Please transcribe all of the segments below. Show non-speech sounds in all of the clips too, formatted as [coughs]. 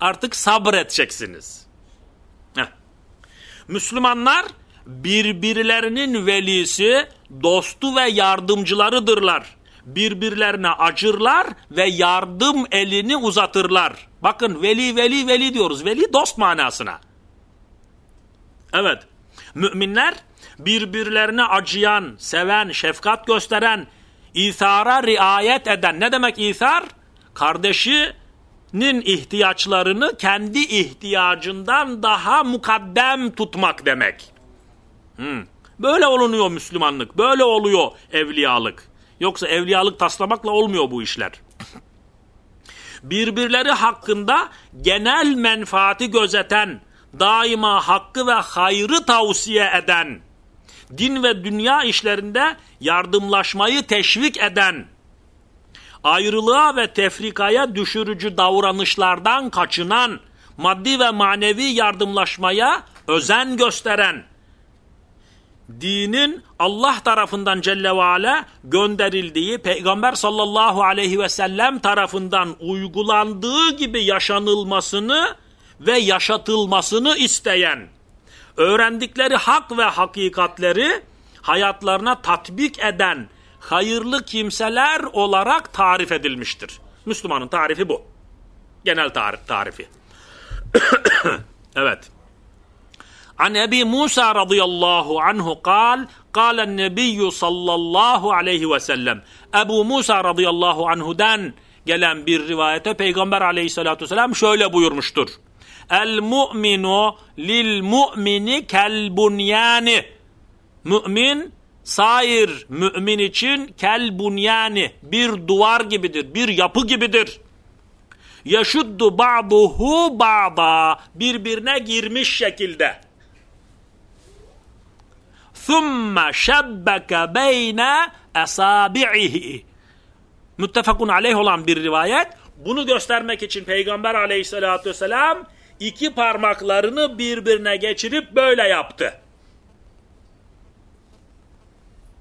Artık sabredeceksiniz. Heh. Müslümanlar birbirlerinin velisi, dostu ve yardımcılarıdırlar. Birbirlerine acırlar ve yardım elini uzatırlar. Bakın veli veli veli diyoruz. Veli dost manasına. Evet. Müminler birbirlerine acıyan, seven, şefkat gösteren, İthara riayet eden. Ne demek ithar? Kardeşinin ihtiyaçlarını kendi ihtiyacından daha mukaddem tutmak demek. Hmm. Böyle olunuyor Müslümanlık. Böyle oluyor evliyalık. Yoksa evliyalık taslamakla olmuyor bu işler. Birbirleri hakkında genel menfaati gözeten, daima hakkı ve hayrı tavsiye eden, din ve dünya işlerinde yardımlaşmayı teşvik eden, ayrılığa ve tefrikaya düşürücü davranışlardan kaçınan, maddi ve manevi yardımlaşmaya özen gösteren, dinin Allah tarafından Celle ve Ala gönderildiği Peygamber sallallahu aleyhi ve sellem tarafından uygulandığı gibi yaşanılmasını ve yaşatılmasını isteyen, öğrendikleri hak ve hakikatleri hayatlarına tatbik eden hayırlı kimseler olarak tarif edilmiştir. Müslümanın tarifi bu. Genel tarif, tarifi. [coughs] evet. An Ebi Musa radıyallahu anhu kal, kalen nebiyyü sallallahu aleyhi ve sellem. Ebu Musa radıyallahu anhu'dan gelen bir rivayete Peygamber aleyhissalatü vesselam şöyle buyurmuştur. El mu'minu lil mu'mini kel bunyani. Mümin sair mümin için kel bunyani bir duvar gibidir, bir yapı gibidir. Yaşuddu ba'duhu ba'da birbirine girmiş şekilde. Thumma şebbeke beyne esabi'ihi. Müttefakun aleyh olan bir rivayet. Bunu göstermek için Peygamber aleyhissalatü vesselam iki parmaklarını birbirine geçirip böyle yaptı.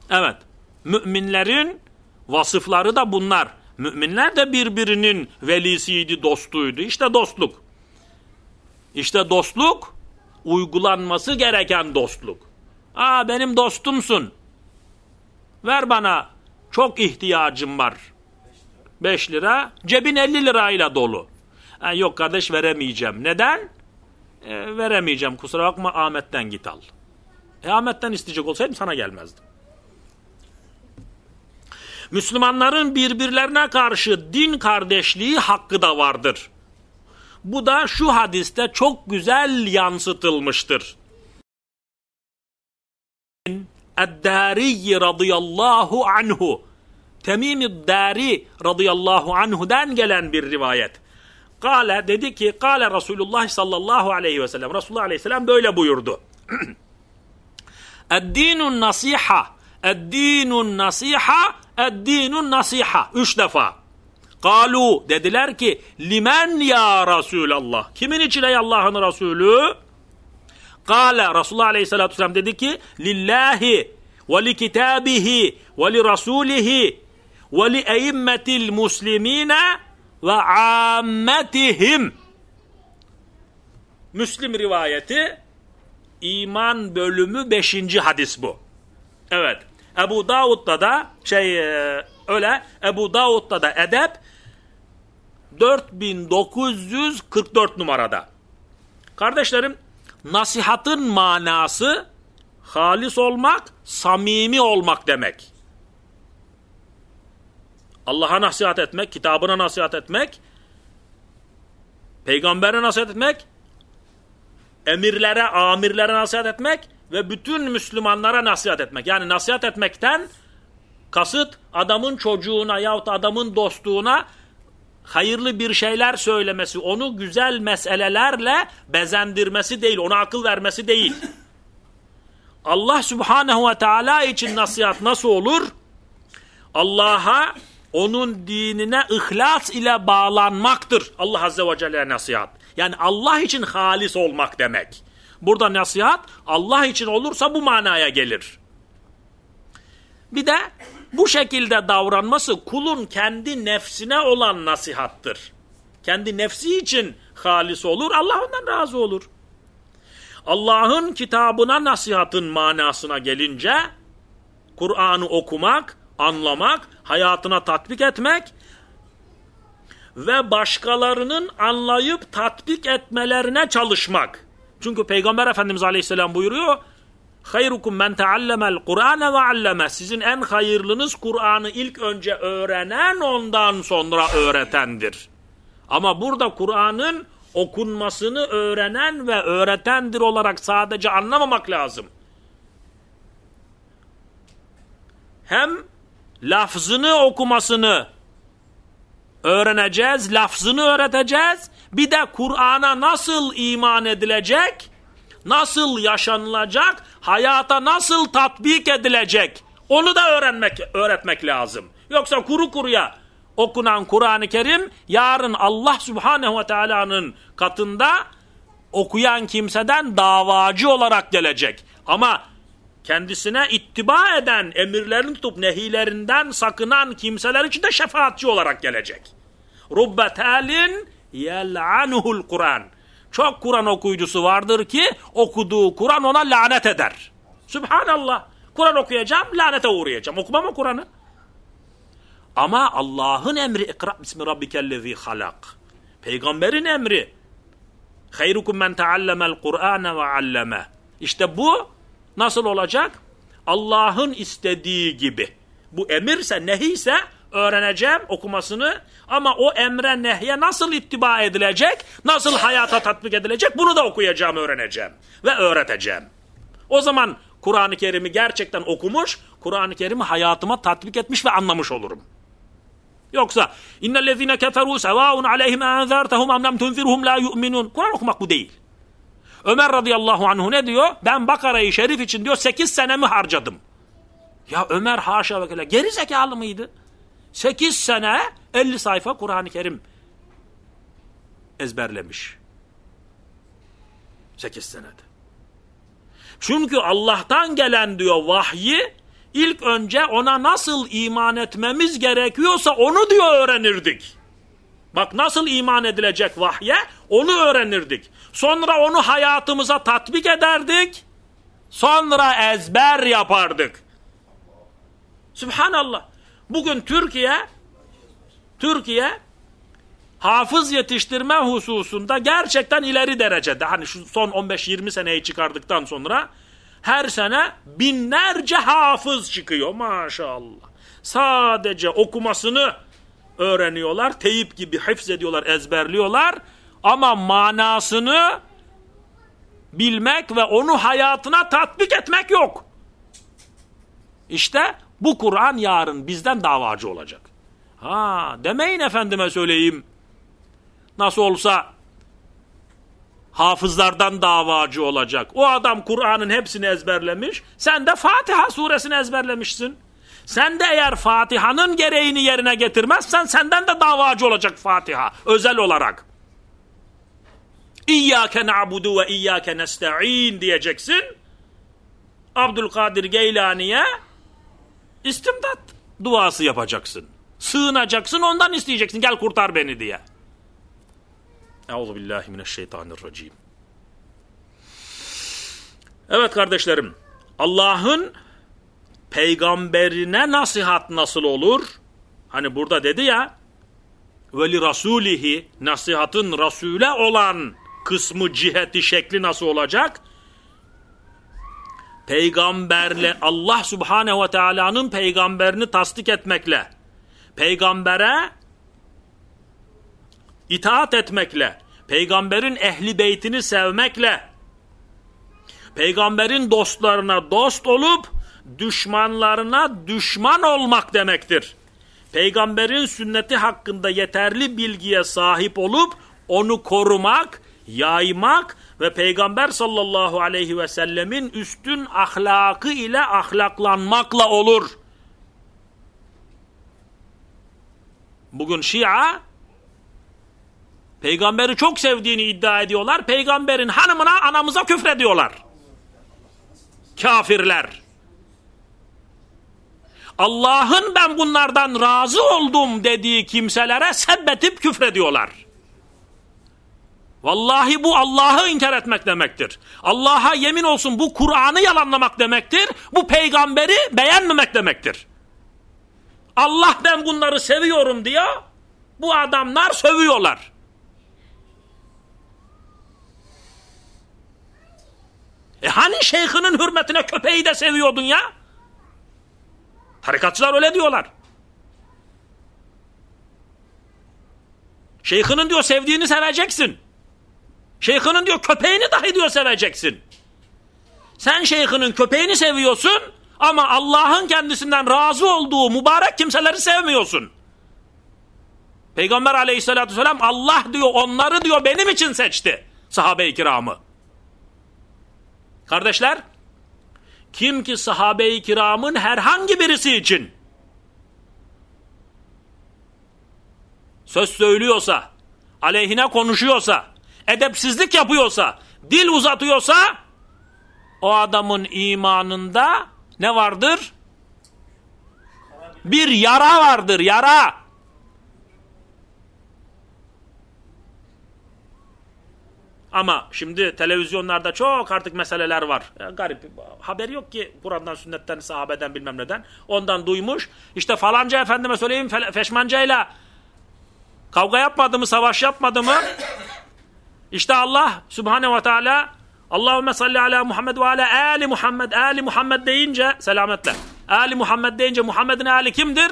Evet. Müminlerin vasıfları da bunlar. Müminler de birbirinin velisiydi, dostuydu. İşte dostluk. İşte dostluk uygulanması gereken dostluk. Aa benim dostumsun. Ver bana çok ihtiyacım var. 5 lira. Cebin 50 lirayla dolu. Ha, yok kardeş veremeyeceğim. Neden? E, veremeyeceğim kusura bakma Ahmet'ten git al. E, Ahmet'ten isteyecek olsaydım sana gelmezdim. Müslümanların birbirlerine karşı din kardeşliği hakkı da vardır. Bu da şu hadiste çok güzel yansıtılmıştır. Eddari radıyallahu anhu Temim-i Dari radıyallahu anhu'dan gelen bir rivayet. Kale dedi ki kale Resulullah sallallahu aleyhi ve sellem. Resulullah aleyhisselam böyle buyurdu. [clears throat] Eddinun nasiha. Eddinun nasiha. Eddinun nasiha. Üç defa. Kalu dediler ki limen ya Resulallah. Kimin için ey Allah'ın Resulü? Kale Resulullah aleyhissalatü vesselam dedi ki lillahi ve li kitabihi ve li rasulihi ve li eimmetil muslimine ve ammetihim. Müslim rivayeti iman bölümü 5. hadis bu. Evet. Ebu Davud'da da şey e, öyle Ebu Davud'da da edep 4944 numarada. Kardeşlerim nasihatın manası halis olmak, samimi olmak demek. Allah'a nasihat etmek, kitabına nasihat etmek, peygambere nasihat etmek, emirlere, amirlere nasihat etmek ve bütün Müslümanlara nasihat etmek. Yani nasihat etmekten kasıt adamın çocuğuna yahut adamın dostluğuna hayırlı bir şeyler söylemesi, onu güzel meselelerle bezendirmesi değil, ona akıl vermesi değil. Allah Subhanahu ve Teala için nasihat nasıl olur? Allah'a onun dinine ihlas ile bağlanmaktır. Allah Azze ve Celle'ye nasihat. Yani Allah için halis olmak demek. Burada nasihat Allah için olursa bu manaya gelir. Bir de bu şekilde davranması kulun kendi nefsine olan nasihattır. kendi nefsi için halis olur. Allah ondan razı olur. Allah'ın kitabına nasihatın manasına gelince Kur'an'ı okumak, anlamak, hayatına tatbik etmek ve başkalarının anlayıp tatbik etmelerine çalışmak. Çünkü Peygamber Efendimiz Aleyhisselam buyuruyor Hayrukum men teallemel Kur'ane ve alleme. Sizin en hayırlınız Kur'an'ı ilk önce öğrenen ondan sonra öğretendir. Ama burada Kur'an'ın okunmasını öğrenen ve öğretendir olarak sadece anlamamak lazım. Hem lafzını okumasını öğreneceğiz, lafzını öğreteceğiz. Bir de Kur'an'a nasıl iman edilecek, nasıl yaşanılacak, hayata nasıl tatbik edilecek onu da öğrenmek, öğretmek lazım. Yoksa kuru kuruya okunan Kur'an-ı Kerim yarın Allah Subhanahu ve Teala'nın katında okuyan kimseden davacı olarak gelecek. Ama kendisine ittiba eden, emirlerini tutup nehilerinden sakınan kimseler için de şefaatçi olarak gelecek. Rubbe talin yel'anuhul Kur'an. Çok Kur'an okuyucusu vardır ki okuduğu Kur'an ona lanet eder. Subhanallah. Kur'an okuyacağım, lanete uğrayacağım. Okumam o Kur'an'ı. Ama Allah'ın emri ikra bismi rabbikellezi halak. Peygamberin emri. Hayrukum men teallemel Kur'ane ve alleme. İşte bu nasıl olacak? Allah'ın istediği gibi. Bu emirse, nehiyse öğreneceğim okumasını ama o emre nehye nasıl ittiba edilecek, nasıl hayata tatbik edilecek bunu da okuyacağım, öğreneceğim ve öğreteceğim. O zaman Kur'an-ı Kerim'i gerçekten okumuş, Kur'an-ı Kerim'i hayatıma tatbik etmiş ve anlamış olurum. Yoksa innellezine keferu sevaun aleyhim enzertehum am lem tunzirhum la yu'minun. Kur'an okumak bu değil. Ömer radıyallahu anhu ne diyor? Ben Bakara'yı şerif için diyor 8 senemi harcadım. Ya Ömer haşa ve kele geri zekalı mıydı? 8 sene 50 sayfa Kur'an-ı Kerim ezberlemiş. 8 senede. Çünkü Allah'tan gelen diyor vahyi ilk önce ona nasıl iman etmemiz gerekiyorsa onu diyor öğrenirdik. Bak nasıl iman edilecek vahye onu öğrenirdik. Sonra onu hayatımıza tatbik ederdik. Sonra ezber yapardık. Subhanallah. Bugün Türkiye Türkiye hafız yetiştirme hususunda gerçekten ileri derecede. Hani şu son 15-20 seneyi çıkardıktan sonra her sene binlerce hafız çıkıyor maşallah. Sadece okumasını öğreniyorlar. Teyip gibi hifz ediyorlar, ezberliyorlar. Ama manasını bilmek ve onu hayatına tatbik etmek yok. İşte bu Kur'an yarın bizden davacı olacak. Ha demeyin efendime söyleyeyim. Nasıl olsa hafızlardan davacı olacak. O adam Kur'an'ın hepsini ezberlemiş. Sen de Fatiha suresini ezberlemişsin. Sen de eğer Fatiha'nın gereğini yerine getirmezsen senden de davacı olacak Fatiha. Özel olarak. İyyâke na'budu ve iyyâke nesta'in diyeceksin. Abdülkadir Geylani'ye istimdat duası yapacaksın. Sığınacaksın ondan isteyeceksin gel kurtar beni diye. Euzu billahi mineşşeytanirracim. Evet kardeşlerim, Allah'ın peygamberine nasihat nasıl olur? Hani burada dedi ya, veli rasulihi nasihatın rasule olan kısmı ciheti şekli nasıl olacak? Peygamberle Allah Subhanehu ve Teala'nın peygamberini tasdik etmekle, peygambere itaat etmekle, peygamberin ehli beytini sevmekle, peygamberin dostlarına dost olup düşmanlarına düşman olmak demektir. Peygamberin sünneti hakkında yeterli bilgiye sahip olup onu korumak, yaymak ve Peygamber sallallahu aleyhi ve sellemin üstün ahlakı ile ahlaklanmakla olur. Bugün Şia peygamberi çok sevdiğini iddia ediyorlar. Peygamberin hanımına anamıza küfrediyorlar. Kafirler. Allah'ın ben bunlardan razı oldum dediği kimselere sebbetip küfrediyorlar. Vallahi bu Allah'ı inkar etmek demektir. Allah'a yemin olsun bu Kur'an'ı yalanlamak demektir. Bu peygamberi beğenmemek demektir. Allah ben bunları seviyorum diyor. Bu adamlar sövüyorlar. E hani şeyhinin hürmetine köpeği de seviyordun ya? Tarikatçılar öyle diyorlar. Şeyhinin diyor sevdiğini seveceksin. Şeyhinin diyor köpeğini dahi diyor seveceksin. Sen şeyhinin köpeğini seviyorsun ama Allah'ın kendisinden razı olduğu mübarek kimseleri sevmiyorsun. Peygamber aleyhissalatü vesselam Allah diyor onları diyor benim için seçti. Sahabe-i kiramı. Kardeşler, kim ki sahabe-i kiramın herhangi birisi için söz söylüyorsa, aleyhine konuşuyorsa, edepsizlik yapıyorsa, dil uzatıyorsa, o adamın imanında ne vardır? Bir yara vardır, yara. Ama şimdi televizyonlarda çok artık meseleler var. Ya, garip. Haber yok ki Kur'an'dan, sünnetten, sahabeden bilmem neden. Ondan duymuş. İşte falanca efendime söyleyeyim fe feşmancayla kavga yapmadı mı, savaş yapmadı mı? İşte Allah Subhanahu ve Teala Allahümme salli ala Muhammed ve ala Ali Muhammed. Ali Muhammed deyince selametle. Ali Muhammed deyince Muhammed'in Ali kimdir?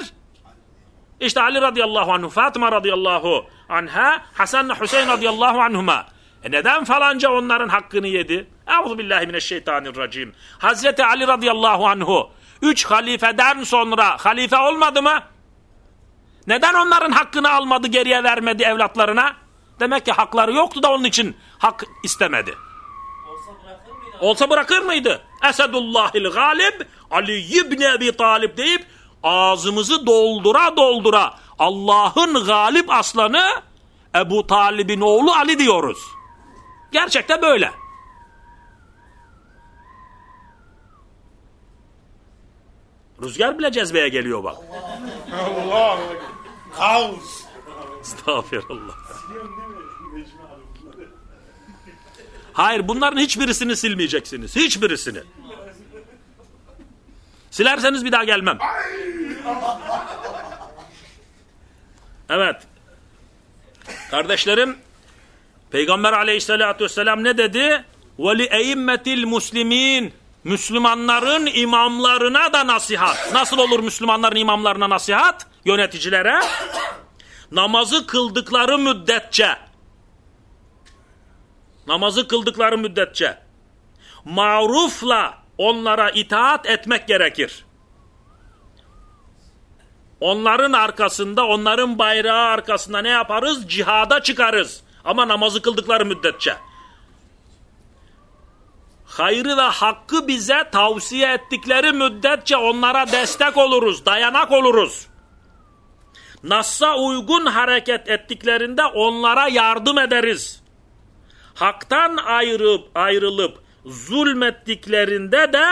İşte Ali radıyallahu anhu, Fatıma radıyallahu anha, Hasan Hüseyin radıyallahu anhuma. E neden falanca onların hakkını yedi? Euzubillahimineşşeytanirracim. Hazreti Ali radıyallahu anhu üç halifeden sonra halife olmadı mı? Neden onların hakkını almadı geriye vermedi evlatlarına? Demek ki hakları yoktu da onun için hak istemedi. Olsa bırakır mıydı? Olsa bırakır mıydı? Esedullahil galib Ali ibn Ebi Talib deyip ağzımızı doldura doldura Allah'ın galip aslanı Ebu Talib'in oğlu Ali diyoruz. Gerçekte böyle. Rüzgar bile cezbeye geliyor bak. Allah. Kaos. Estağfirullah. Hayır bunların hiçbirisini silmeyeceksiniz. Hiçbirisini. Silerseniz bir daha gelmem. Evet. Kardeşlerim Peygamber aleyhissalatü vesselam ne dedi? Veli eimmetil muslimin Müslümanların imamlarına da nasihat. Nasıl olur Müslümanların imamlarına nasihat? Yöneticilere. Namazı kıldıkları müddetçe. Namazı kıldıkları müddetçe. Marufla onlara itaat etmek gerekir. Onların arkasında, onların bayrağı arkasında ne yaparız? Cihada çıkarız. Ama namazı kıldıkları müddetçe. Hayrı ve hakkı bize tavsiye ettikleri müddetçe onlara destek oluruz, dayanak oluruz. Nas'a uygun hareket ettiklerinde onlara yardım ederiz. Haktan ayrılıp, ayrılıp zulmettiklerinde de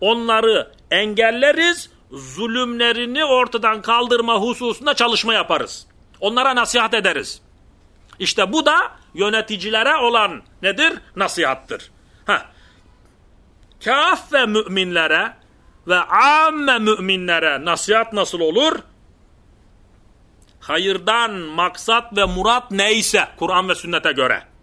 onları engelleriz, zulümlerini ortadan kaldırma hususunda çalışma yaparız. Onlara nasihat ederiz. İşte bu da yöneticilere olan nedir? Nasihattır. Heh. Kaffe müminlere ve amme müminlere nasihat nasıl olur? Hayırdan maksat ve murat neyse Kur'an ve sünnete göre.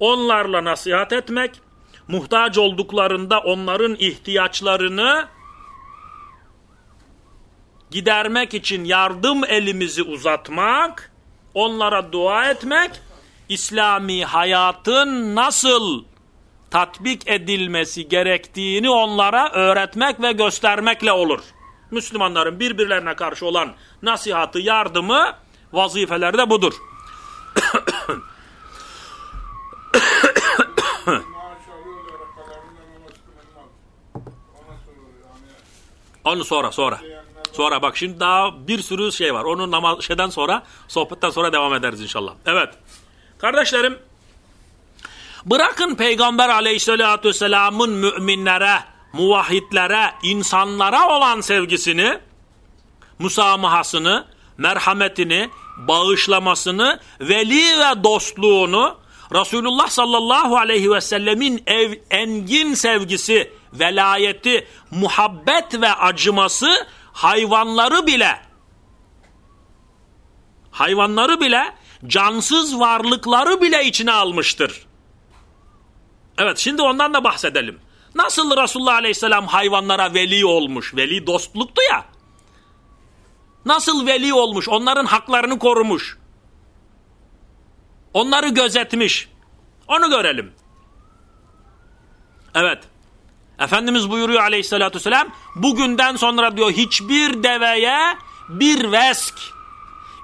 Onlarla nasihat etmek, muhtaç olduklarında onların ihtiyaçlarını gidermek için yardım elimizi uzatmak onlara dua etmek, İslami hayatın nasıl tatbik edilmesi gerektiğini onlara öğretmek ve göstermekle olur. Müslümanların birbirlerine karşı olan nasihatı, yardımı, vazifeleri de budur. [coughs] Onu sonra sonra. Sonra bak şimdi daha bir sürü şey var. Onun namaz şeyden sonra, sohbetten sonra devam ederiz inşallah. Evet. Kardeşlerim, bırakın Peygamber aleyhissalatü vesselamın müminlere, muvahhidlere, insanlara olan sevgisini, musamahasını, merhametini, bağışlamasını, veli ve dostluğunu, Resulullah sallallahu aleyhi ve sellemin ev, engin sevgisi, velayeti, muhabbet ve acıması hayvanları bile hayvanları bile cansız varlıkları bile içine almıştır. Evet şimdi ondan da bahsedelim. Nasıl Resulullah Aleyhisselam hayvanlara veli olmuş? Veli dostluktu ya. Nasıl veli olmuş? Onların haklarını korumuş. Onları gözetmiş. Onu görelim. Evet. Efendimiz buyuruyor aleyhissalatü vesselam bugünden sonra diyor hiçbir deveye bir vesk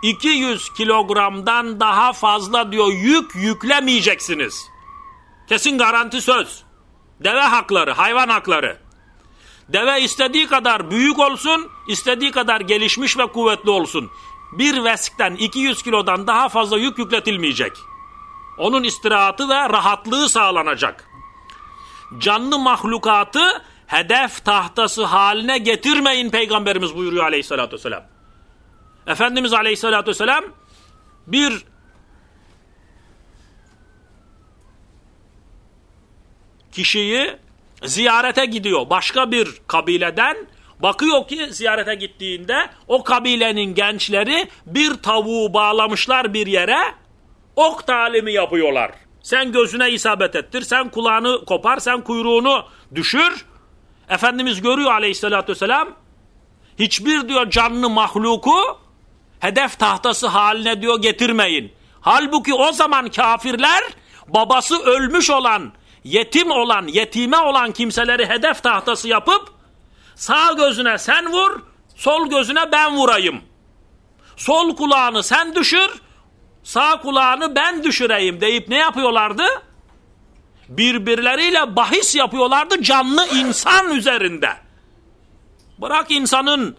200 kilogramdan daha fazla diyor yük yüklemeyeceksiniz. Kesin garanti söz. Deve hakları, hayvan hakları. Deve istediği kadar büyük olsun, istediği kadar gelişmiş ve kuvvetli olsun. Bir veskten 200 kilodan daha fazla yük yükletilmeyecek. Onun istirahatı ve rahatlığı sağlanacak. Canlı mahlukatı hedef tahtası haline getirmeyin Peygamberimiz buyuruyor aleyhissalatü vesselam. Efendimiz aleyhissalatü vesselam bir kişiyi ziyarete gidiyor başka bir kabileden bakıyor ki ziyarete gittiğinde o kabilenin gençleri bir tavuğu bağlamışlar bir yere ok talimi yapıyorlar. Sen gözüne isabet ettir, sen kulağını kopar, sen kuyruğunu düşür. Efendimiz görüyor aleyhissalatü vesselam hiçbir diyor canlı mahluku hedef tahtası haline diyor getirmeyin. Halbuki o zaman kafirler babası ölmüş olan yetim olan, yetime olan kimseleri hedef tahtası yapıp sağ gözüne sen vur, sol gözüne ben vurayım. Sol kulağını sen düşür, sağ kulağını ben düşüreyim deyip ne yapıyorlardı? Birbirleriyle bahis yapıyorlardı canlı insan üzerinde. Bırak insanın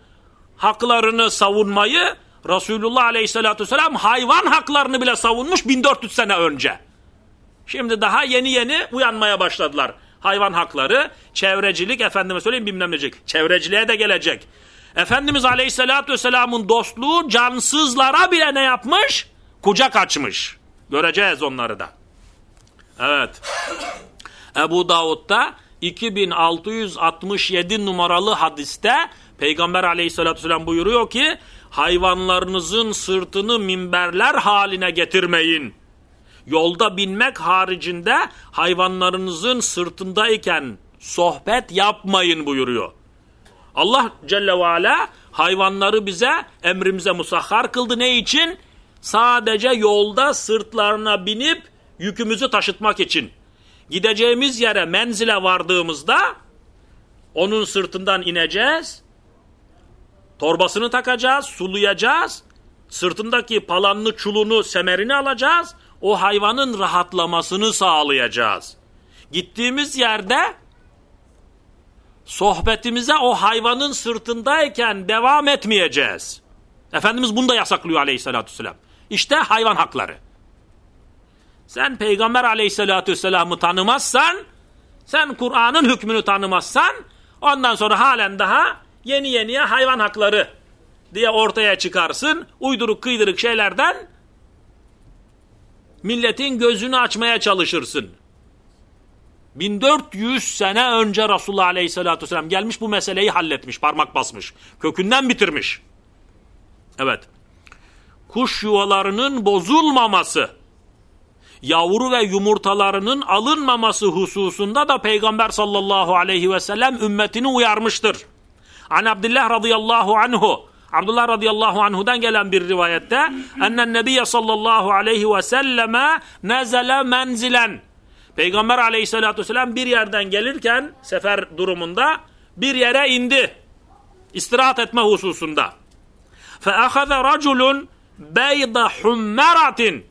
haklarını savunmayı, Resulullah Aleyhisselatü Vesselam hayvan haklarını bile savunmuş 1400 sene önce. Şimdi daha yeni yeni uyanmaya başladılar. Hayvan hakları, çevrecilik, efendime söyleyeyim bilmem necek. Çevreciliğe de gelecek. Efendimiz Aleyhisselatü Vesselam'ın dostluğu cansızlara bile ne yapmış? Kucak açmış. Göreceğiz onları da. Evet. Ebu Davud'da 2667 numaralı hadiste Peygamber aleyhissalatü vesselam buyuruyor ki hayvanlarınızın sırtını minberler haline getirmeyin yolda binmek haricinde hayvanlarınızın sırtındayken sohbet yapmayın buyuruyor. Allah Celle ve Ala hayvanları bize emrimize musahhar kıldı. Ne için? Sadece yolda sırtlarına binip yükümüzü taşıtmak için. Gideceğimiz yere menzile vardığımızda onun sırtından ineceğiz. Torbasını takacağız, sulayacağız. Sırtındaki palanlı çulunu, semerini alacağız o hayvanın rahatlamasını sağlayacağız. Gittiğimiz yerde sohbetimize o hayvanın sırtındayken devam etmeyeceğiz. Efendimiz bunu da yasaklıyor aleyhissalatü vesselam. İşte hayvan hakları. Sen peygamber aleyhissalatü vesselam'ı tanımazsan, sen Kur'an'ın hükmünü tanımazsan, ondan sonra halen daha yeni yeniye hayvan hakları diye ortaya çıkarsın. Uyduruk kıydırık şeylerden milletin gözünü açmaya çalışırsın. 1400 sene önce Resulullah Aleyhisselatü Vesselam gelmiş bu meseleyi halletmiş, parmak basmış. Kökünden bitirmiş. Evet. Kuş yuvalarının bozulmaması, yavru ve yumurtalarının alınmaması hususunda da Peygamber sallallahu aleyhi ve sellem ümmetini uyarmıştır. An Abdullah radıyallahu anhu Abdullah radıyallahu anhudan gelen bir rivayette ennen nebiye sallallahu aleyhi ve selleme nezele menzilen Peygamber aleyhissalatü vesselam bir yerden gelirken sefer durumunda bir yere indi. İstirahat etme hususunda. فَاَخَذَ رَجُلٌ بَيْضَ حُمَّرَةٍ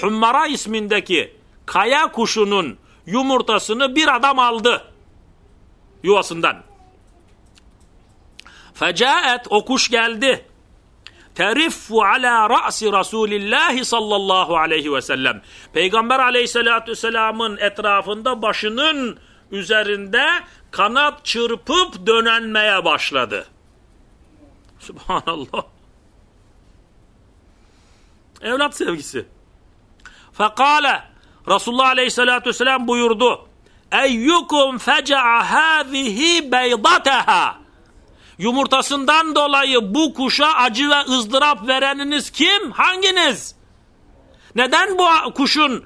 Hummara ismindeki kaya kuşunun yumurtasını bir adam aldı yuvasından. Fecaet o kuş geldi. Teriffu ala ra'si Resulillahi sallallahu aleyhi ve sellem. Peygamber aleyhissalatü vesselamın etrafında başının üzerinde kanat çırpıp dönenmeye başladı. Subhanallah. Evlat sevgisi. Fekale Resulullah Aleyhisselatü Vesselam buyurdu. Eyyukum feca'a hâzihi beydateha. Yumurtasından dolayı bu kuşa acı ve ızdırap vereniniz kim? Hanginiz? Neden bu kuşun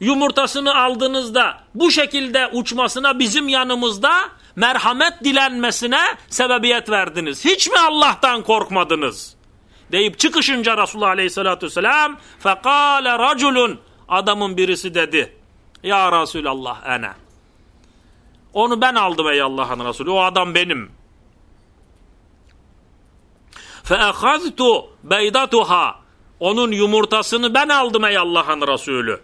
yumurtasını aldığınızda bu şekilde uçmasına bizim yanımızda merhamet dilenmesine sebebiyet verdiniz? Hiç mi Allah'tan korkmadınız? Deyip çıkışınca Resulullah Aleyhisselatü Vesselam fekale raculun adamın birisi dedi. Ya Resulallah ene. Onu ben aldım ey Allah'ın Resulü. O adam benim. فَاَخَذْتُ beydatuha. Onun yumurtasını ben aldım ey Allah'ın Resulü.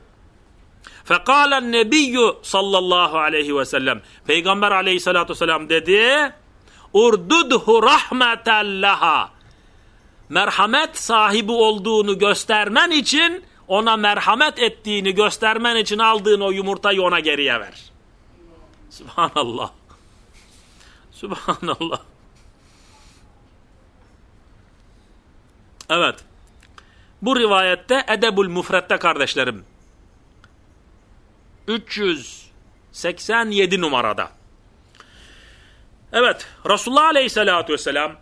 Fekalen nebiyyü sallallahu aleyhi ve sellem. Peygamber aleyhissalatü vesselam dedi. Urdudhu rahmeten laha. Merhamet sahibi olduğunu göstermen için ona merhamet ettiğini göstermen için aldığın o yumurtayı ona geriye ver. Subhanallah. Subhanallah. Evet. Bu rivayette Edebul Mufret'te kardeşlerim. 387 numarada. Evet. Resulullah Aleyhisselatü Vesselam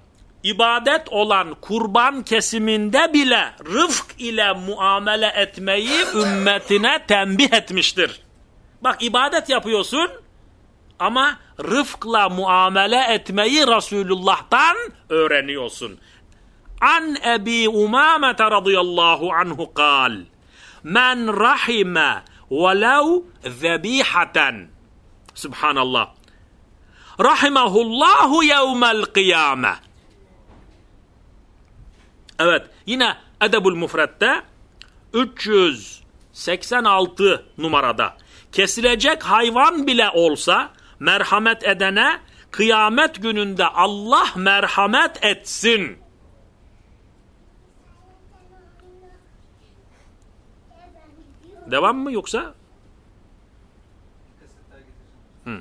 ibadet olan kurban kesiminde bile rıfk ile muamele etmeyi ümmetine tembih etmiştir. Bak ibadet yapıyorsun ama rıfkla muamele etmeyi Resulullah'tan öğreniyorsun. An Ebi Umame radıyallahu anhu kal. Men rahime velev zebihaten. Subhanallah. Rahimahullahu yevmel kıyame. Evet yine Edebul Mufret'te 386 numarada kesilecek hayvan bile olsa merhamet edene kıyamet gününde Allah merhamet etsin. Devam mı yoksa? Hı.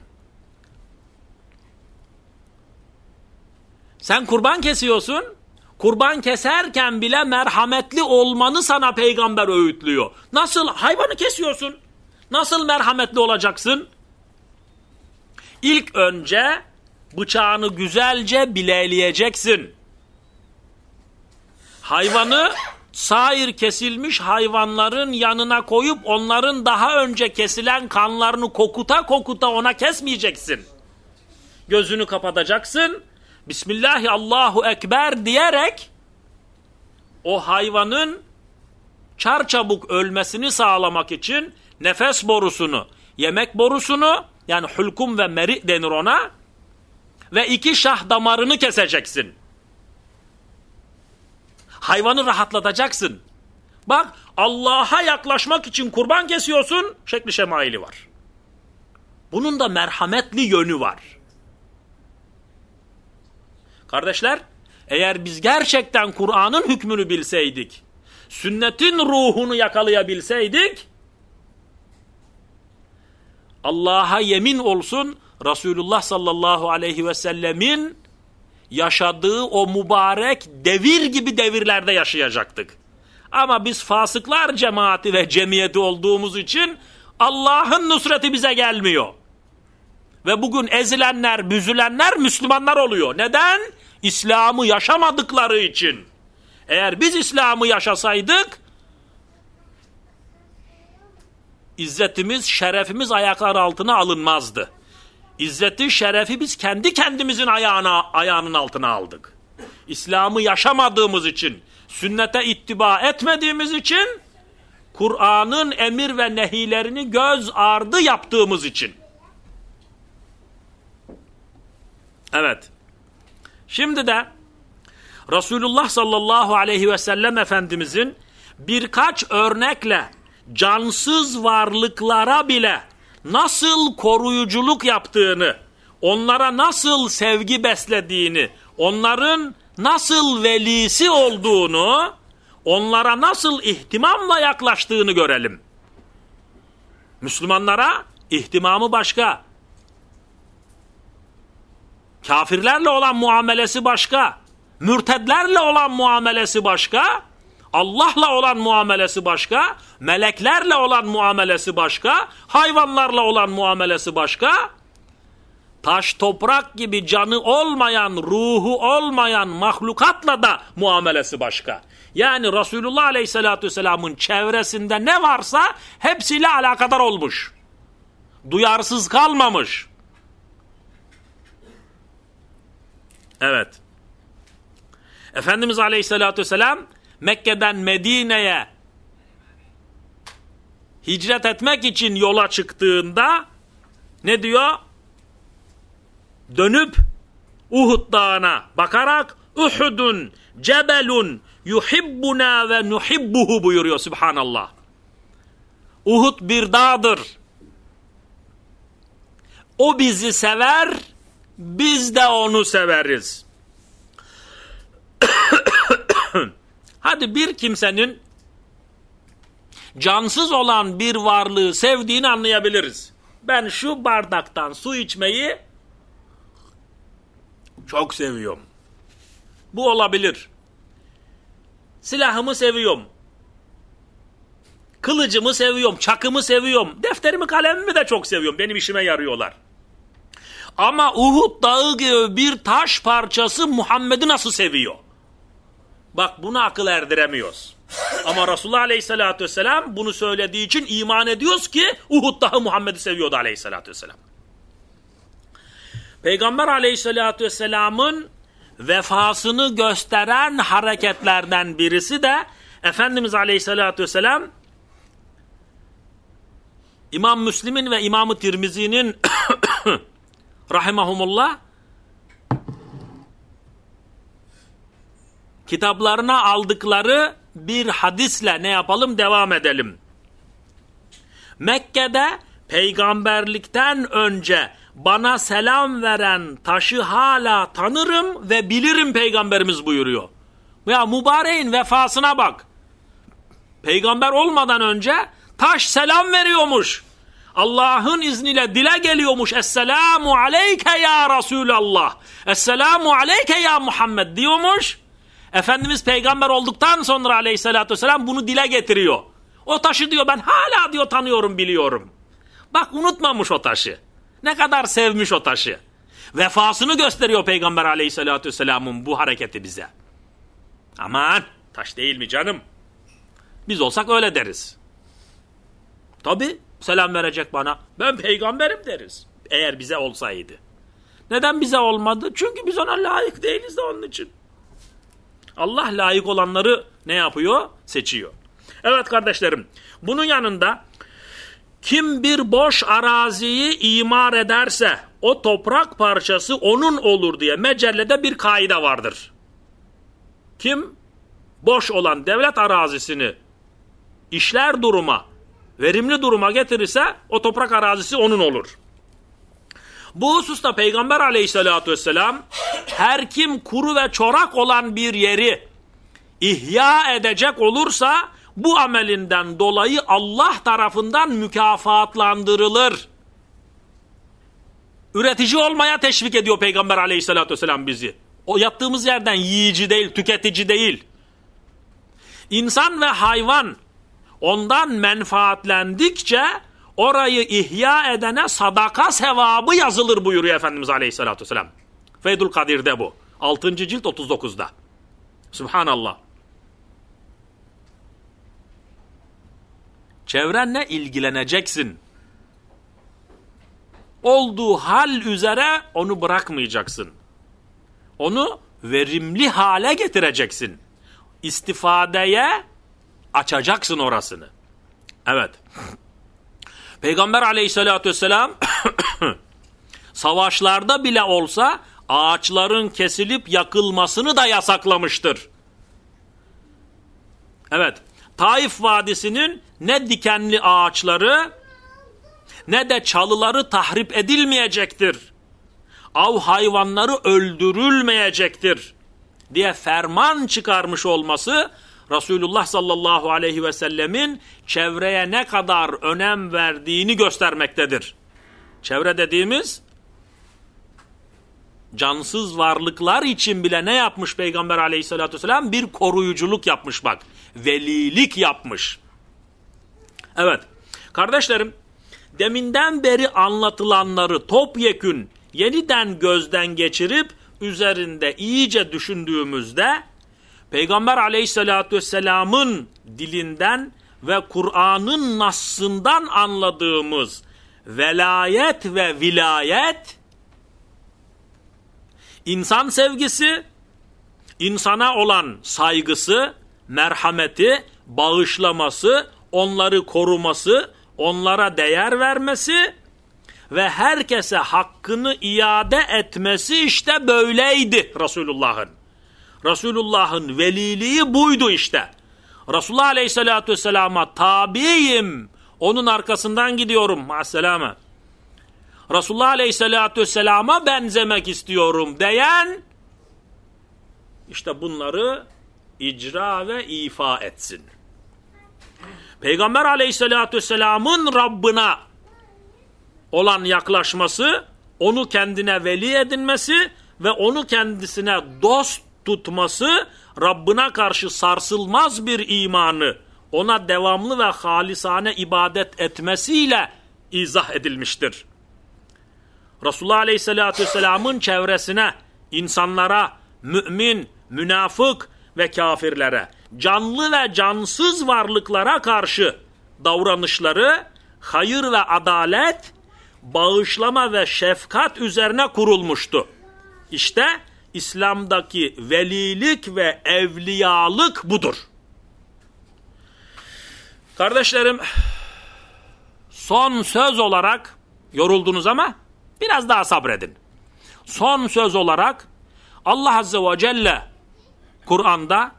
Sen kurban kesiyorsun. Kurban keserken bile merhametli olmanı sana peygamber öğütlüyor. Nasıl hayvanı kesiyorsun? Nasıl merhametli olacaksın? İlk önce bıçağını güzelce bileyleyeceksin. Hayvanı sair kesilmiş hayvanların yanına koyup onların daha önce kesilen kanlarını kokuta kokuta ona kesmeyeceksin. Gözünü kapatacaksın. Bismillahi Allahu Ekber diyerek o hayvanın çarçabuk ölmesini sağlamak için nefes borusunu, yemek borusunu yani hulkum ve meri denir ona ve iki şah damarını keseceksin. Hayvanı rahatlatacaksın. Bak Allah'a yaklaşmak için kurban kesiyorsun şekli şemaili var. Bunun da merhametli yönü var. Kardeşler eğer biz gerçekten Kur'an'ın hükmünü bilseydik, sünnetin ruhunu yakalayabilseydik, Allah'a yemin olsun Resulullah sallallahu aleyhi ve sellemin yaşadığı o mübarek devir gibi devirlerde yaşayacaktık. Ama biz fasıklar cemaati ve cemiyeti olduğumuz için Allah'ın nusreti bize gelmiyor. Ve bugün ezilenler, büzülenler Müslümanlar oluyor. Neden? İslam'ı yaşamadıkları için. Eğer biz İslam'ı yaşasaydık, İzzetimiz, şerefimiz ayaklar altına alınmazdı. İzzeti, şerefi biz kendi kendimizin ayağına, ayağının altına aldık. İslam'ı yaşamadığımız için, sünnete ittiba etmediğimiz için, Kur'an'ın emir ve nehilerini göz ardı yaptığımız için. Evet. Şimdi de Resulullah sallallahu aleyhi ve sellem Efendimizin birkaç örnekle cansız varlıklara bile nasıl koruyuculuk yaptığını, onlara nasıl sevgi beslediğini, onların nasıl velisi olduğunu, onlara nasıl ihtimamla yaklaştığını görelim. Müslümanlara ihtimamı başka. Kafirlerle olan muamelesi başka. Mürtedlerle olan muamelesi başka. Allah'la olan muamelesi başka, meleklerle olan muamelesi başka, hayvanlarla olan muamelesi başka. Taş toprak gibi canı olmayan, ruhu olmayan mahlukatla da muamelesi başka. Yani Resulullah Aleyhisselatü Vesselam'ın çevresinde ne varsa hepsiyle alakadar olmuş. Duyarsız kalmamış. Evet. Efendimiz Aleyhisselatü Vesselam Mekke'den Medine'ye hicret etmek için yola çıktığında ne diyor? Dönüp Uhud dağına bakarak Uhudun cebelun yuhibbuna ve nuhibbuhu buyuruyor Subhanallah. Uhud bir dağdır. O bizi sever, biz de onu severiz. Hadi bir kimsenin cansız olan bir varlığı sevdiğini anlayabiliriz. Ben şu bardaktan su içmeyi çok seviyorum. Bu olabilir. Silahımı seviyorum. Kılıcımı seviyorum, çakımı seviyorum. Defterimi, kalemimi de çok seviyorum. Benim işime yarıyorlar. Ama Uhud dağı gibi bir taş parçası Muhammed'i nasıl seviyor? Bak bunu akıl erdiremiyoruz. Ama Resulullah Aleyhisselatü Vesselam bunu söylediği için iman ediyoruz ki Uhud dağı Muhammed'i seviyordu Aleyhisselatü Vesselam. Peygamber Aleyhisselatü Vesselam'ın vefasını gösteren hareketlerden birisi de Efendimiz Aleyhisselatü Vesselam İmam Müslim'in ve İmam-ı Tirmizi'nin [coughs] rahimahumullah kitaplarına aldıkları bir hadisle ne yapalım devam edelim. Mekke'de peygamberlikten önce bana selam veren taşı hala tanırım ve bilirim peygamberimiz buyuruyor. Ya mübareğin vefasına bak. Peygamber olmadan önce taş selam veriyormuş. Allah'ın izniyle dile geliyormuş. Esselamu aleyke ya Resulallah. Esselamu aleyke ya Muhammed diyormuş. Efendimiz peygamber olduktan sonra aleyhissalatü vesselam bunu dile getiriyor. O taşı diyor ben hala diyor tanıyorum biliyorum. Bak unutmamış o taşı. Ne kadar sevmiş o taşı. Vefasını gösteriyor peygamber aleyhissalatü vesselamın bu hareketi bize. Aman taş değil mi canım? Biz olsak öyle deriz. Tabi selam verecek bana. Ben peygamberim deriz. Eğer bize olsaydı. Neden bize olmadı? Çünkü biz ona layık değiliz de onun için. Allah layık olanları ne yapıyor? Seçiyor. Evet kardeşlerim. Bunun yanında kim bir boş araziyi imar ederse o toprak parçası onun olur diye mecellede bir kaide vardır. Kim boş olan devlet arazisini işler duruma, verimli duruma getirirse o toprak arazisi onun olur. Bu hususta Peygamber aleyhissalatü vesselam her kim kuru ve çorak olan bir yeri ihya edecek olursa bu amelinden dolayı Allah tarafından mükafatlandırılır. Üretici olmaya teşvik ediyor Peygamber aleyhissalatü vesselam bizi. O yattığımız yerden yiyici değil, tüketici değil. İnsan ve hayvan ondan menfaatlendikçe orayı ihya edene sadaka sevabı yazılır buyuruyor Efendimiz Aleyhisselatü Vesselam. Feydul Kadir'de bu. 6. cilt 39'da. Subhanallah. Çevrenle ilgileneceksin. Olduğu hal üzere onu bırakmayacaksın. Onu verimli hale getireceksin. İstifadeye açacaksın orasını. Evet. Peygamber aleyhissalatü vesselam [coughs] savaşlarda bile olsa ağaçların kesilip yakılmasını da yasaklamıştır. Evet. Taif Vadisi'nin ne dikenli ağaçları ne de çalıları tahrip edilmeyecektir. Av hayvanları öldürülmeyecektir diye ferman çıkarmış olması Resulullah sallallahu aleyhi ve sellemin çevreye ne kadar önem verdiğini göstermektedir. Çevre dediğimiz cansız varlıklar için bile ne yapmış Peygamber aleyhissalatü vesselam? Bir koruyuculuk yapmış bak. velilik yapmış. Evet, kardeşlerim, deminden beri anlatılanları topyekün yeniden gözden geçirip üzerinde iyice düşündüğümüzde Peygamber aleyhissalatü vesselamın dilinden ve Kur'an'ın nassından anladığımız velayet ve vilayet insan sevgisi, insana olan saygısı, merhameti, bağışlaması, onları koruması, onlara değer vermesi ve herkese hakkını iade etmesi işte böyleydi Resulullah'ın. Resulullah'ın veliliği buydu işte. Resulullah Aleyhisselatü Vesselam'a tabiyim, onun arkasından gidiyorum. Maasselame. Resulullah Aleyhisselatü Vesselam'a benzemek istiyorum diyen, işte bunları icra ve ifa etsin. Peygamber Aleyhisselatü Vesselam'ın Rabbına olan yaklaşması, onu kendine veli edinmesi ve onu kendisine dost tutması, Rabbına karşı sarsılmaz bir imanı, ona devamlı ve halisane ibadet etmesiyle izah edilmiştir. Resulullah Aleyhisselatü Vesselam'ın çevresine, insanlara, mümin, münafık ve kafirlere, canlı ve cansız varlıklara karşı davranışları, hayır ve adalet, bağışlama ve şefkat üzerine kurulmuştu. İşte İslam'daki velilik ve evliyalık budur. Kardeşlerim, son söz olarak yoruldunuz ama biraz daha sabredin. Son söz olarak Allah Azze ve Celle Kur'an'da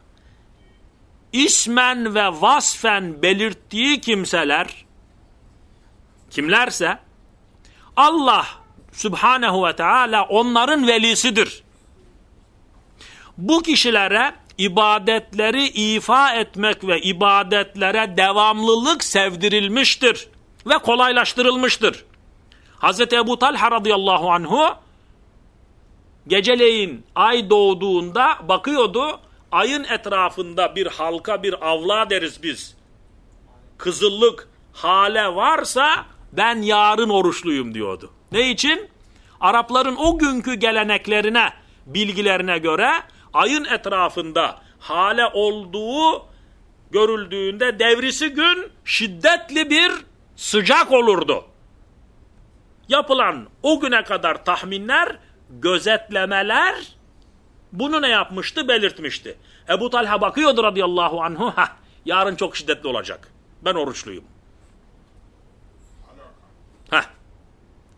ismen ve vasfen belirttiği kimseler kimlerse Allah Subhanehu ve Teala onların velisidir. Bu kişilere ibadetleri ifa etmek ve ibadetlere devamlılık sevdirilmiştir ve kolaylaştırılmıştır. Hz. Ebu Talha radıyallahu anhu geceleyin ay doğduğunda bakıyordu ayın etrafında bir halka bir avla deriz biz. Kızıllık hale varsa ben yarın oruçluyum diyordu. Ne için? Arapların o günkü geleneklerine, bilgilerine göre ayın etrafında hale olduğu görüldüğünde devrisi gün şiddetli bir sıcak olurdu. Yapılan o güne kadar tahminler, gözetlemeler bunu ne yapmıştı? Belirtmişti. Ebu Talha bakıyordu radıyallahu anhu, ha yarın çok şiddetli olacak. Ben oruçluyum. Heh.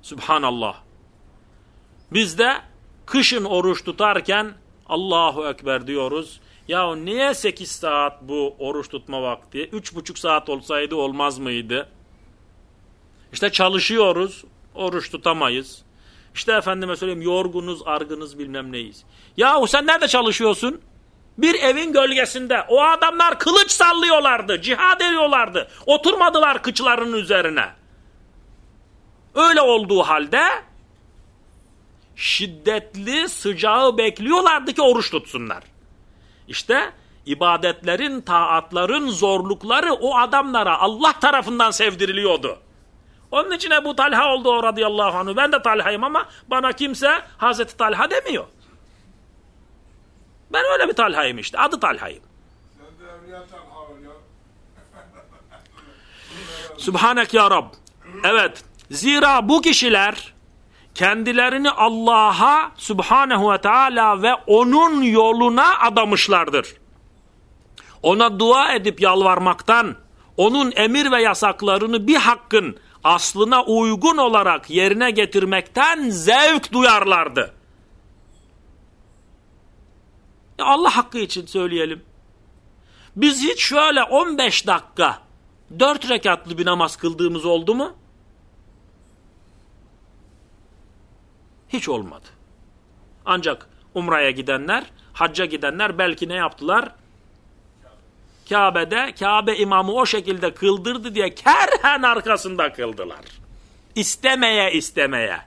Subhanallah. Biz de kışın oruç tutarken Allahu Ekber diyoruz. Ya niye 8 saat bu oruç tutma vakti? 3,5 saat olsaydı olmaz mıydı? İşte çalışıyoruz, oruç tutamayız. İşte efendime söyleyeyim yorgunuz, argınız bilmem neyiz. Yahu sen nerede çalışıyorsun? Bir evin gölgesinde. O adamlar kılıç sallıyorlardı, cihad ediyorlardı. Oturmadılar kıçlarının üzerine. Öyle olduğu halde şiddetli sıcağı bekliyorlardı ki oruç tutsunlar. İşte ibadetlerin, taatların zorlukları o adamlara Allah tarafından sevdiriliyordu. Onun için Ebu Talha oldu o radıyallahu anhu. Ben de Talha'yım ama bana kimse Hazreti Talha demiyor. Ben öyle bir Talha'yım işte. Adı Talha'yım. Subhanek ya Rab. Evet. Zira bu kişiler kendilerini Allah'a subhanehu ve teala ve onun yoluna adamışlardır. Ona dua edip yalvarmaktan, onun emir ve yasaklarını bir hakkın aslına uygun olarak yerine getirmekten zevk duyarlardı. Ya Allah hakkı için söyleyelim. Biz hiç şöyle 15 dakika 4 rekatlı bir namaz kıldığımız oldu mu? Hiç olmadı. Ancak Umra'ya gidenler, hacca gidenler belki ne yaptılar? Kabe'de Kabe imamı o şekilde kıldırdı diye kerhen arkasında kıldılar. İstemeye istemeye.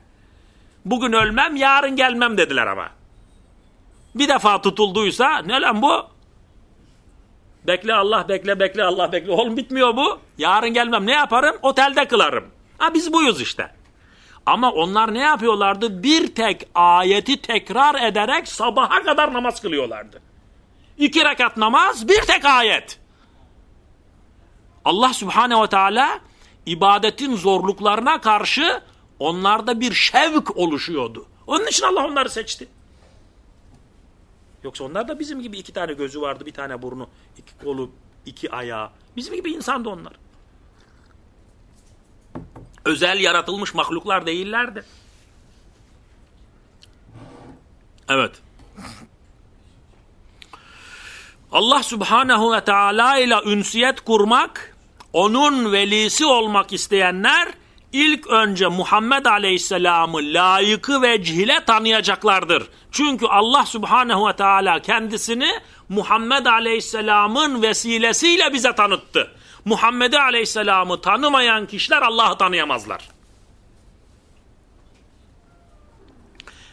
Bugün ölmem yarın gelmem dediler ama. Bir defa tutulduysa ne lan bu? Bekle Allah bekle bekle Allah bekle. Oğlum bitmiyor bu. Yarın gelmem ne yaparım? Otelde kılarım. Ha biz buyuz işte. Ama onlar ne yapıyorlardı? Bir tek ayeti tekrar ederek sabaha kadar namaz kılıyorlardı. İki rekat namaz, bir tek ayet. Allah Subhanahu ve Teala ibadetin zorluklarına karşı onlarda bir şevk oluşuyordu. Onun için Allah onları seçti. Yoksa onlar da bizim gibi iki tane gözü vardı, bir tane burnu, iki kolu, iki ayağı. Bizim gibi insandı onlar. Özel yaratılmış mahluklar değillerdi. Evet. Allah Subhanahu ve Teala ile ünsiyet kurmak, onun velisi olmak isteyenler ilk önce Muhammed Aleyhisselam'ı layıkı ve cihile tanıyacaklardır. Çünkü Allah Subhanahu ve Teala kendisini Muhammed Aleyhisselam'ın vesilesiyle bize tanıttı. Muhammed Aleyhisselam'ı tanımayan kişiler Allah'ı tanıyamazlar.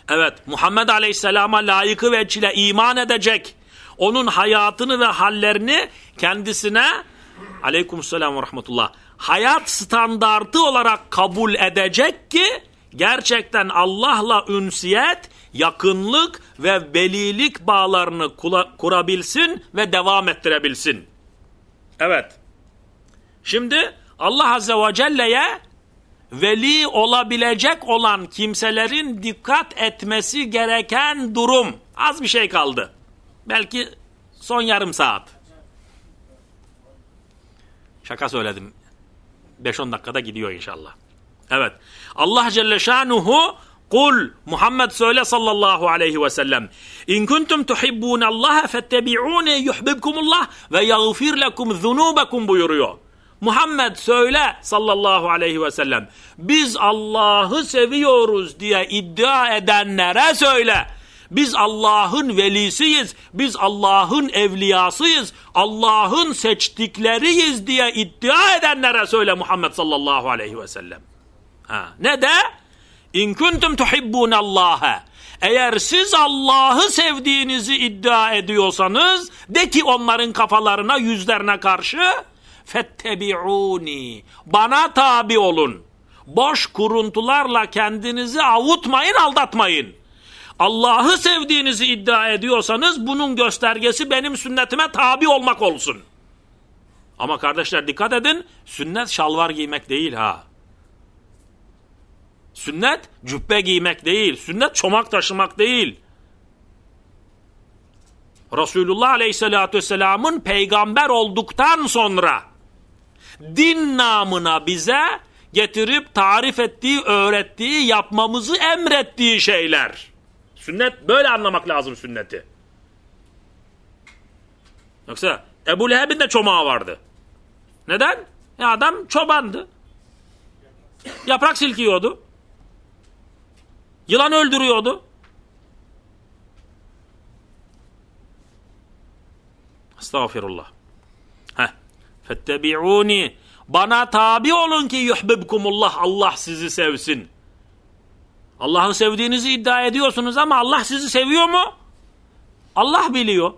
Evet, Muhammed Aleyhisselam'a layıkı ve çile iman edecek, onun hayatını ve hallerini kendisine aleykümselam ve rahmetullah hayat standartı olarak kabul edecek ki gerçekten Allah'la ünsiyet, yakınlık ve velilik bağlarını kurabilsin ve devam ettirebilsin. Evet. Şimdi Allah Azze ve Celle'ye veli olabilecek olan kimselerin dikkat etmesi gereken durum. Az bir şey kaldı. Belki son yarım saat. Şaka söyledim. 5-10 dakikada gidiyor inşallah. Evet. Allah Celle Şanuhu Kul Muhammed söyle sallallahu aleyhi ve sellem İn kuntum tuhibbunallaha fettebi'uni yuhbibkumullah ve yagfir lekum zunubekum buyuruyor. Muhammed söyle sallallahu aleyhi ve sellem biz Allah'ı seviyoruz diye iddia edenlere söyle biz Allah'ın velisiyiz, biz Allah'ın evliyasıyız, Allah'ın seçtikleriyiz diye iddia edenlere söyle Muhammed sallallahu aleyhi ve sellem. Ha. Ne de? İn kuntum tuhibbunallaha. Eğer siz Allah'ı sevdiğinizi iddia ediyorsanız de ki onların kafalarına yüzlerine karşı fettebi'uni. Bana tabi olun. Boş kuruntularla kendinizi avutmayın, aldatmayın. Allah'ı sevdiğinizi iddia ediyorsanız bunun göstergesi benim sünnetime tabi olmak olsun. Ama kardeşler dikkat edin sünnet şalvar giymek değil ha. Sünnet cübbe giymek değil. Sünnet çomak taşımak değil. Resulullah Aleyhisselatü Vesselam'ın peygamber olduktan sonra din namına bize getirip tarif ettiği, öğrettiği, yapmamızı emrettiği şeyler. Sünnet böyle anlamak lazım sünneti. Yoksa Ebu Leheb'in de çomağı vardı. Neden? Ya adam çobandı. Yaprak silkiyordu. Yılan öldürüyordu. Estağfirullah. Fettebi'uni. Bana tabi olun ki yuhbibkumullah. Allah sizi sevsin. Allah'ın sevdiğinizi iddia ediyorsunuz ama Allah sizi seviyor mu? Allah biliyor.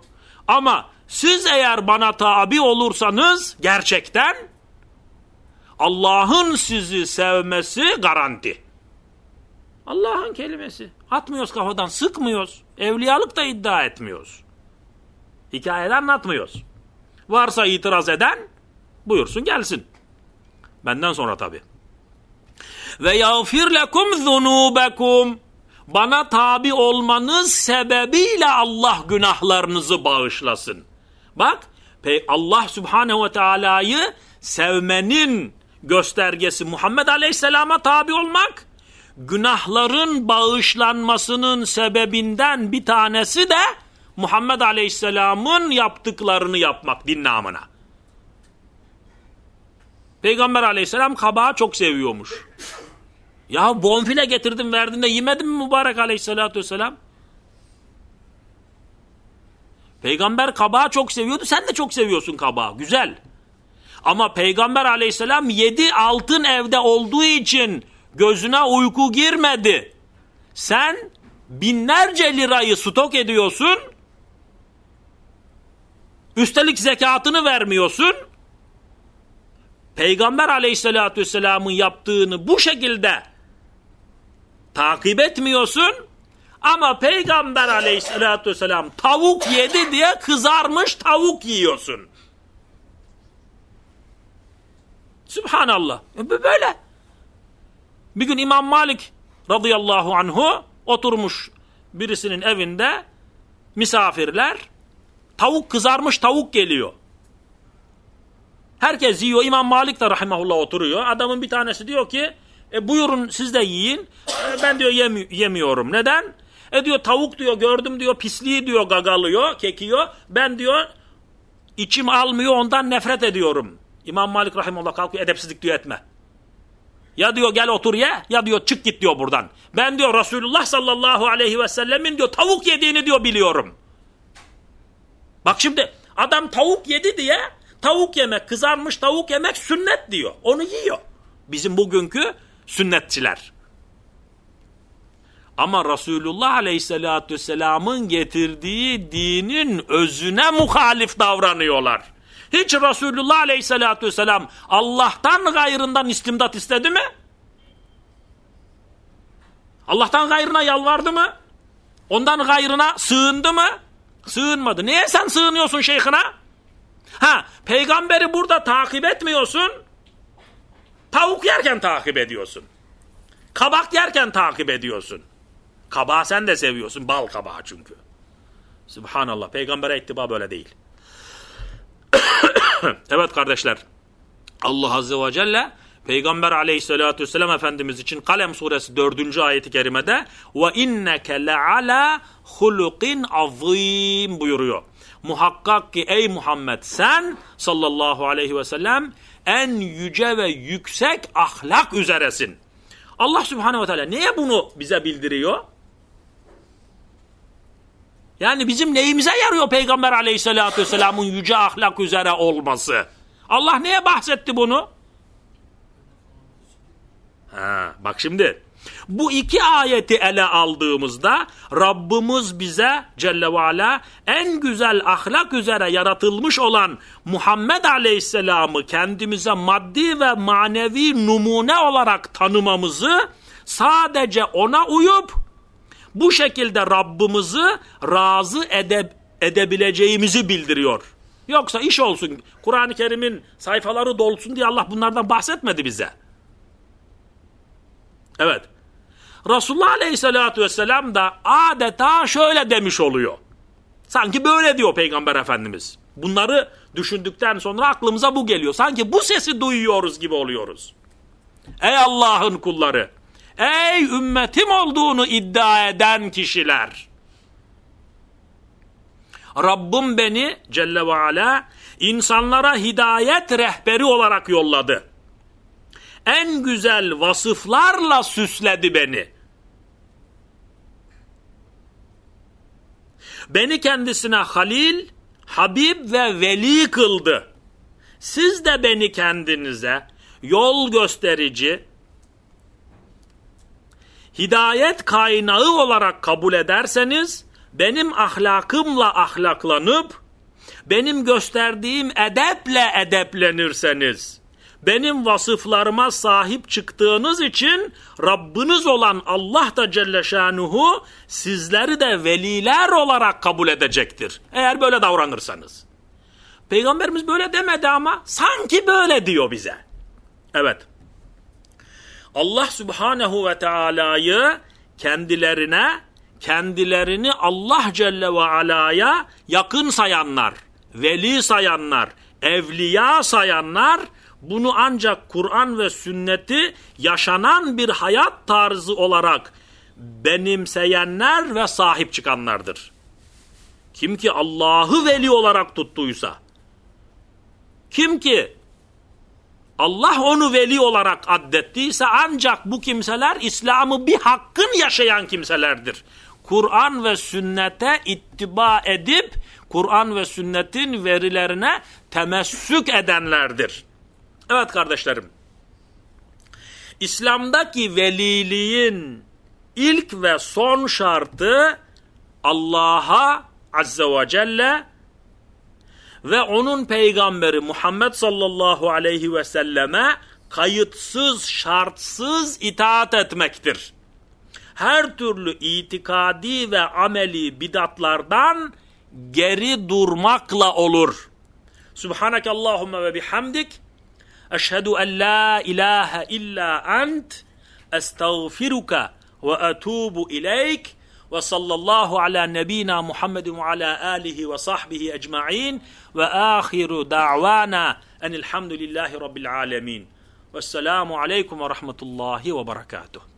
Ama siz eğer bana tabi olursanız gerçekten Allah'ın sizi sevmesi garanti. Allah'ın kelimesi. Atmıyoruz kafadan, sıkmıyoruz. Evliyalık da iddia etmiyoruz. Hikayeden anlatmıyoruz. Varsa itiraz eden buyursun gelsin. Benden sonra tabii ve yağfir lekum zunubekum. Bana tabi olmanız sebebiyle Allah günahlarınızı bağışlasın. Bak Allah Subhanehu ve Teala'yı sevmenin göstergesi Muhammed Aleyhisselam'a tabi olmak, günahların bağışlanmasının sebebinden bir tanesi de Muhammed Aleyhisselam'ın yaptıklarını yapmak din namına. Peygamber Aleyhisselam kabağı çok seviyormuş. Ya bonfile getirdim verdin de yemedin mi mübarek aleyhissalatü vesselam? Peygamber kabağı çok seviyordu. Sen de çok seviyorsun kabağı. Güzel. Ama Peygamber aleyhisselam yedi altın evde olduğu için gözüne uyku girmedi. Sen binlerce lirayı stok ediyorsun. Üstelik zekatını vermiyorsun. Peygamber aleyhissalatü vesselamın yaptığını bu şekilde takip etmiyorsun. Ama Peygamber aleyhissalatü vesselam tavuk yedi diye kızarmış tavuk yiyorsun. Subhanallah. E, böyle. Bir gün İmam Malik radıyallahu anhu oturmuş birisinin evinde misafirler tavuk kızarmış tavuk geliyor. Herkes yiyor. İmam Malik de rahimahullah oturuyor. Adamın bir tanesi diyor ki e, buyurun siz de yiyin. E, ben diyor yemi yemiyorum. Neden? E diyor tavuk diyor gördüm diyor pisliği diyor gagalıyor, kekiyor. Ben diyor içim almıyor ondan nefret ediyorum. İmam Malik rahimahullah kalkıyor edepsizlik diyor etme. Ya diyor gel otur ye ya diyor çık git diyor buradan. Ben diyor Resulullah sallallahu aleyhi ve sellemin diyor tavuk yediğini diyor biliyorum. Bak şimdi adam tavuk yedi diye tavuk yemek kızarmış tavuk yemek sünnet diyor. Onu yiyor. Bizim bugünkü sünnetçiler. Ama Resulullah Aleyhisselatü Vesselam'ın getirdiği dinin özüne muhalif davranıyorlar. Hiç Resulullah Aleyhisselatü Vesselam Allah'tan gayrından istimdat istedi mi? Allah'tan gayrına yalvardı mı? Ondan gayrına sığındı mı? Sığınmadı. Niye sen sığınıyorsun şeyhine? Ha, peygamberi burada takip etmiyorsun. Tavuk yerken takip ediyorsun. Kabak yerken takip ediyorsun. Kabağı sen de seviyorsun. Bal kabağı çünkü. Subhanallah. Peygambere ittiba böyle değil. [coughs] evet kardeşler. Allah Azze ve Celle Peygamber aleyhissalatü vesselam Efendimiz için Kalem suresi 4. ayeti kerimede ve inneke leala hulukin azim buyuruyor. Muhakkak ki ey Muhammed sen sallallahu aleyhi ve sellem en yüce ve yüksek ahlak üzeresin. Allah subhanehu ve teala niye bunu bize bildiriyor? Yani bizim neyimize yarıyor Peygamber aleyhissalatü vesselamın yüce ahlak üzere olması? Allah neye bahsetti bunu? Ha, bak şimdi bu iki ayeti ele aldığımızda Rabbimiz bize Celle ve Ala en güzel ahlak üzere yaratılmış olan Muhammed Aleyhisselam'ı kendimize maddi ve manevi numune olarak tanımamızı sadece ona uyup bu şekilde Rabbimizi razı ede, edebileceğimizi bildiriyor. Yoksa iş olsun, Kur'an-ı Kerim'in sayfaları dolsun diye Allah bunlardan bahsetmedi bize. Evet. Resulullah Aleyhisselatü Vesselam da adeta şöyle demiş oluyor. Sanki böyle diyor Peygamber Efendimiz. Bunları düşündükten sonra aklımıza bu geliyor. Sanki bu sesi duyuyoruz gibi oluyoruz. Ey Allah'ın kulları! Ey ümmetim olduğunu iddia eden kişiler! Rabbim beni Celle ve Ala insanlara hidayet rehberi olarak yolladı. En güzel vasıflarla süsledi beni. Beni kendisine halil, habib ve veli kıldı. Siz de beni kendinize yol gösterici, hidayet kaynağı olarak kabul ederseniz, benim ahlakımla ahlaklanıp, benim gösterdiğim edeple edeplenirseniz, benim vasıflarıma sahip çıktığınız için Rabbiniz olan Allah da Celle Şanuhu sizleri de veliler olarak kabul edecektir. Eğer böyle davranırsanız. Peygamberimiz böyle demedi ama sanki böyle diyor bize. Evet. Allah Subhanehu ve Teala'yı kendilerine, kendilerini Allah Celle ve Ala'ya yakın sayanlar, veli sayanlar, evliya sayanlar, bunu ancak Kur'an ve sünneti yaşanan bir hayat tarzı olarak benimseyenler ve sahip çıkanlardır. Kim ki Allah'ı veli olarak tuttuysa, kim ki Allah onu veli olarak addettiyse ancak bu kimseler İslam'ı bir hakkın yaşayan kimselerdir. Kur'an ve sünnete ittiba edip Kur'an ve sünnetin verilerine temessük edenlerdir. Evet kardeşlerim. İslam'daki veliliğin ilk ve son şartı Allah'a Azze ve Celle ve onun peygamberi Muhammed sallallahu aleyhi ve selleme kayıtsız, şartsız itaat etmektir. Her türlü itikadi ve ameli bidatlardan geri durmakla olur. Subhaneke Allahümme ve bihamdik. أشهد أن لا إله إلا أنت أستغفرك وأتوب إليك وصلى الله على نبينا محمد وعلى آله وصحبه أجمعين وآخر دعوانا أن الحمد لله رب العالمين. والسلام عليكم ورحمة الله وبركاته.